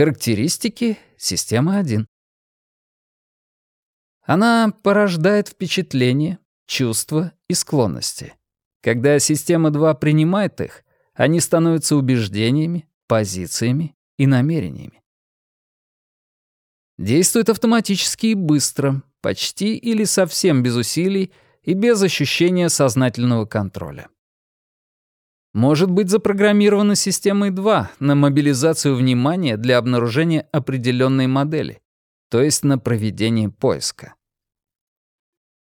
Характеристики системы 1. Она порождает впечатления, чувства и склонности. Когда система 2 принимает их, они становятся убеждениями, позициями и намерениями. Действует автоматически и быстро, почти или совсем без усилий и без ощущения сознательного контроля. Может быть запрограммирована системой 2 на мобилизацию внимания для обнаружения определенной модели, то есть на проведение поиска.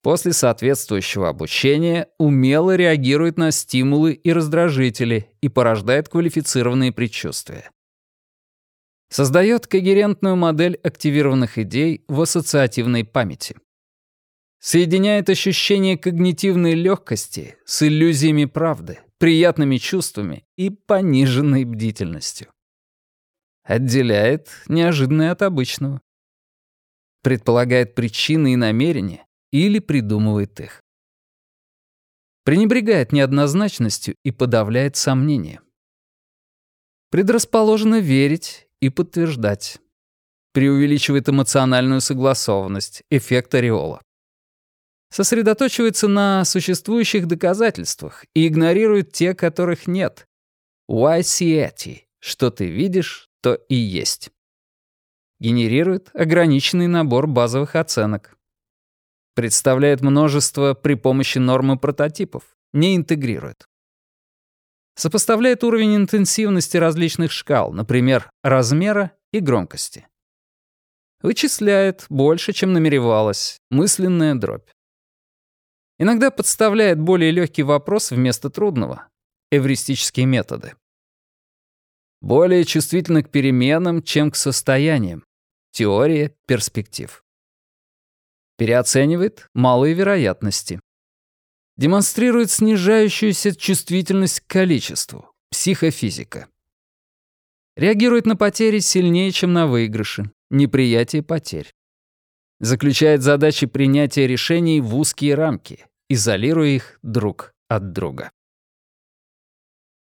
После соответствующего обучения умело реагирует на стимулы и раздражители и порождает квалифицированные предчувствия. Создает когерентную модель активированных идей в ассоциативной памяти. Соединяет ощущение когнитивной легкости с иллюзиями правды, приятными чувствами и пониженной бдительностью. Отделяет неожиданное от обычного. Предполагает причины и намерения или придумывает их. Пренебрегает неоднозначностью и подавляет сомнения. Предрасположено верить и подтверждать. Преувеличивает эмоциональную согласованность, эффект ореола сосредоточивается на существующих доказательствах и игнорирует те, которых нет. YCETI — что ты видишь, то и есть. Генерирует ограниченный набор базовых оценок. Представляет множество при помощи нормы прототипов, не интегрирует. Сопоставляет уровень интенсивности различных шкал, например, размера и громкости. Вычисляет больше, чем намеревалась, мысленная дробь. Иногда подставляет более легкий вопрос вместо трудного. Эвристические методы. Более чувствительны к переменам, чем к состояниям. Теория перспектив. Переоценивает малые вероятности. Демонстрирует снижающуюся чувствительность к количеству. Психофизика. Реагирует на потери сильнее, чем на выигрыши. Неприятие потерь заключает задачи принятия решений в узкие рамки, изолируя их друг от друга.